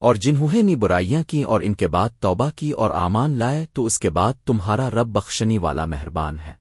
اور جنہوں نے برائیاں کی اور ان کے بعد توبہ کی اور آمان لائے، تو اس کے بعد تمہارا رب بخشنی والا مہربان ہے۔